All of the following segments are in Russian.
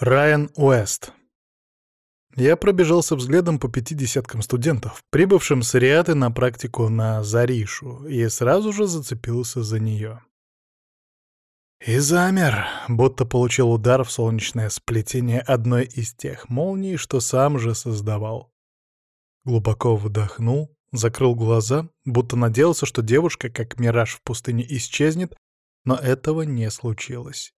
Райан Уэст. Я пробежался взглядом по пяти десяткам студентов, прибывшим с Риаты на практику на Заришу, и сразу же зацепился за нее. И замер, будто получил удар в солнечное сплетение одной из тех молний, что сам же создавал. Глубоко вдохнул, закрыл глаза, будто надеялся, что девушка, как мираж в пустыне, исчезнет, но этого не случилось.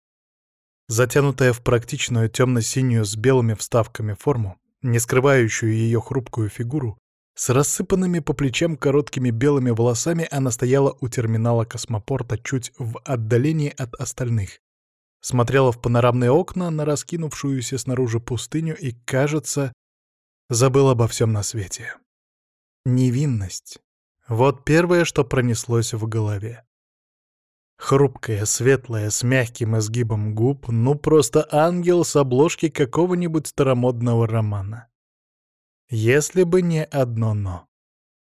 Затянутая в практичную темно-синюю с белыми вставками форму, не скрывающую ее хрупкую фигуру, с рассыпанными по плечам короткими белыми волосами она стояла у терминала космопорта чуть в отдалении от остальных. Смотрела в панорамные окна на раскинувшуюся снаружи пустыню и, кажется, забыла обо всем на свете. Невинность. Вот первое, что пронеслось в голове. Хрупкая, светлая, с мягким изгибом губ, ну просто ангел с обложки какого-нибудь старомодного романа. Если бы не одно «но».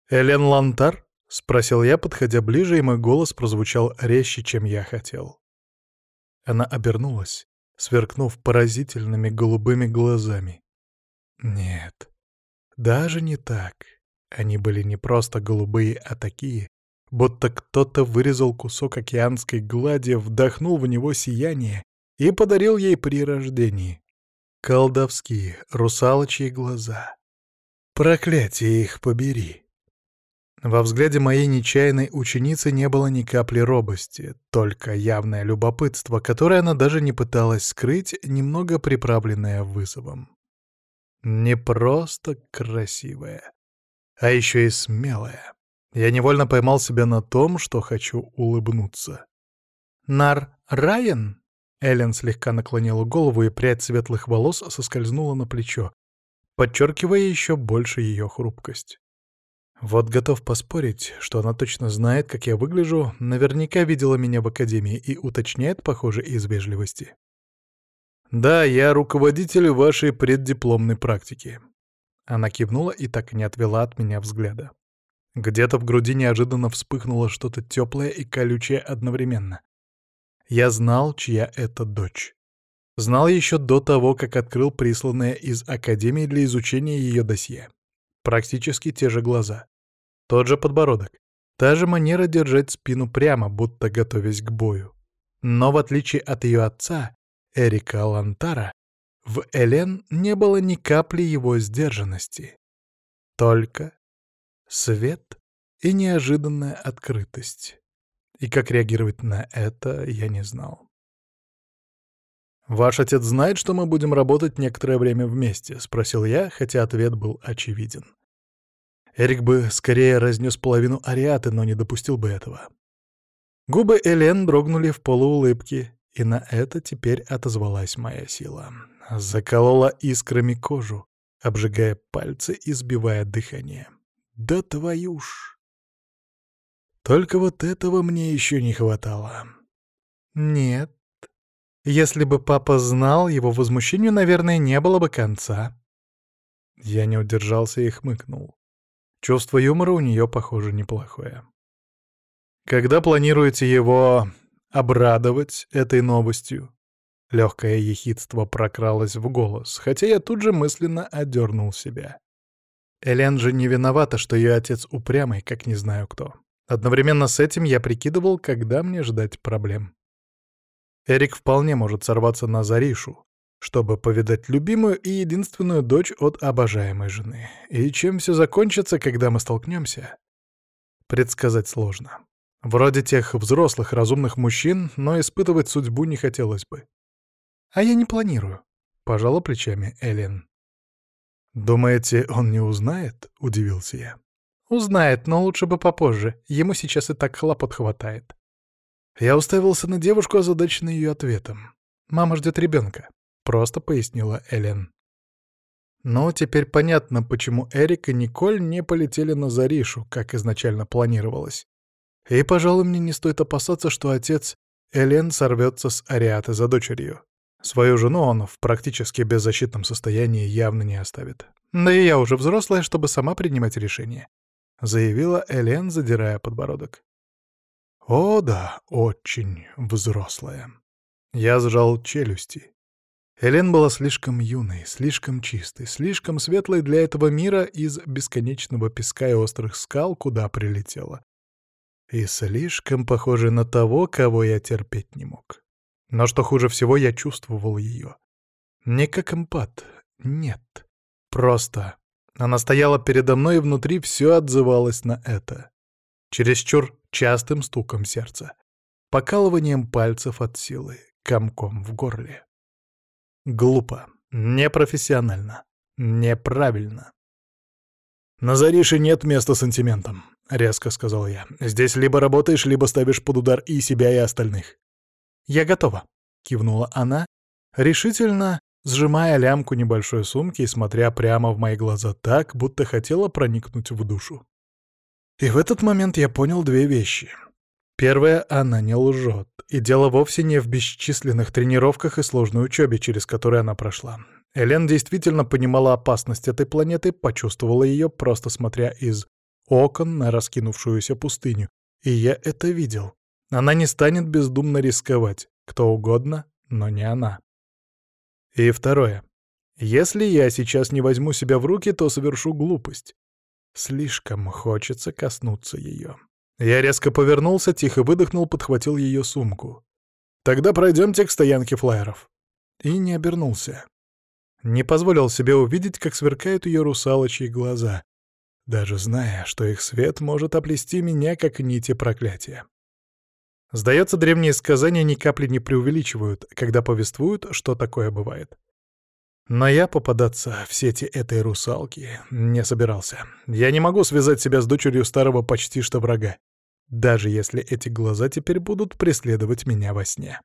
«Элен Лантар?» — спросил я, подходя ближе, и мой голос прозвучал резче, чем я хотел. Она обернулась, сверкнув поразительными голубыми глазами. Нет, даже не так. Они были не просто голубые, а такие, будто кто-то вырезал кусок океанской глади, вдохнул в него сияние и подарил ей при рождении. Колдовские, русалочьи глаза. Проклятие их побери. Во взгляде моей нечаянной ученицы не было ни капли робости, только явное любопытство, которое она даже не пыталась скрыть, немного приправленное вызовом. Не просто красивая, а еще и смелая. Я невольно поймал себя на том, что хочу улыбнуться. «Нар Райан?» Эллен слегка наклонила голову, и прядь светлых волос соскользнула на плечо, подчеркивая еще больше ее хрупкость. Вот готов поспорить, что она точно знает, как я выгляжу, наверняка видела меня в академии и уточняет, похоже, из вежливости. «Да, я руководитель вашей преддипломной практики». Она кивнула и так и не отвела от меня взгляда. Где-то в груди неожиданно вспыхнуло что-то теплое и колючее одновременно. Я знал, чья это дочь. Знал еще до того, как открыл присланное из Академии для изучения ее досье. Практически те же глаза. Тот же подбородок. Та же манера держать спину прямо, будто готовясь к бою. Но в отличие от ее отца, Эрика Лантара, в Элен не было ни капли его сдержанности. Только свет и неожиданная открытость. И как реагировать на это, я не знал. «Ваш отец знает, что мы будем работать некоторое время вместе?» — спросил я, хотя ответ был очевиден. Эрик бы скорее разнес половину ариаты, но не допустил бы этого. Губы Элен дрогнули в полуулыбке, и на это теперь отозвалась моя сила. Заколола искрами кожу, обжигая пальцы и сбивая дыхание. Да твою ж! Только вот этого мне еще не хватало. Нет. Если бы папа знал, его возмущению, наверное, не было бы конца. Я не удержался и хмыкнул. Чувство юмора у нее, похоже, неплохое. Когда планируете его обрадовать этой новостью? Легкое ехидство прокралось в голос, хотя я тут же мысленно одернул себя. Элен же не виновата, что ее отец упрямый, как не знаю кто. Одновременно с этим я прикидывал, когда мне ждать проблем. Эрик вполне может сорваться на Заришу, чтобы повидать любимую и единственную дочь от обожаемой жены. И чем все закончится, когда мы столкнемся, предсказать сложно. Вроде тех взрослых, разумных мужчин, но испытывать судьбу не хотелось бы. «А я не планирую», — пожала плечами Элен. «Думаете, он не узнает?» — удивился я. «Узнает, но лучше бы попозже. Ему сейчас и так хлопот хватает». Я уставился на девушку, озадаченный ее ответом. «Мама ждет ребенка», — просто пояснила Элен. Ну, теперь понятно, почему Эрик и Николь не полетели на Заришу, как изначально планировалось. И, пожалуй, мне не стоит опасаться, что отец Элен сорвется с Ариаты за дочерью. Свою жену он в практически беззащитном состоянии явно не оставит. Да и я уже взрослая, чтобы сама принимать решения, заявила Элен, задирая подбородок. О да, очень взрослая. Я сжал челюсти. Элен была слишком юной, слишком чистой, слишком светлой для этого мира из бесконечного песка и острых скал, куда прилетела. И слишком похожей на того, кого я терпеть не мог. Но что хуже всего, я чувствовал ее. Не как эмпат, нет. Просто она стояла передо мной, и внутри все отзывалось на это. Чересчур частым стуком сердца, покалыванием пальцев от силы, комком в горле. Глупо, непрофессионально, неправильно. «На Зарише нет места сантиментам», — резко сказал я. «Здесь либо работаешь, либо ставишь под удар и себя, и остальных». «Я готова», — кивнула она, решительно сжимая лямку небольшой сумки и смотря прямо в мои глаза так, будто хотела проникнуть в душу. И в этот момент я понял две вещи. Первое, она не лжет. И дело вовсе не в бесчисленных тренировках и сложной учебе, через которые она прошла. Элен действительно понимала опасность этой планеты, почувствовала ее, просто смотря из окон на раскинувшуюся пустыню. И я это видел. Она не станет бездумно рисковать. Кто угодно, но не она. И второе. Если я сейчас не возьму себя в руки, то совершу глупость. Слишком хочется коснуться ее. Я резко повернулся, тихо выдохнул, подхватил ее сумку. «Тогда пройдемте к стоянке флайеров». И не обернулся. Не позволил себе увидеть, как сверкают ее русалочьи глаза, даже зная, что их свет может оплести меня, как нити проклятия. Сдается, древние сказания ни капли не преувеличивают, когда повествуют, что такое бывает. Но я попадаться в сети этой русалки не собирался. Я не могу связать себя с дочерью старого почти что врага даже если эти глаза теперь будут преследовать меня во сне.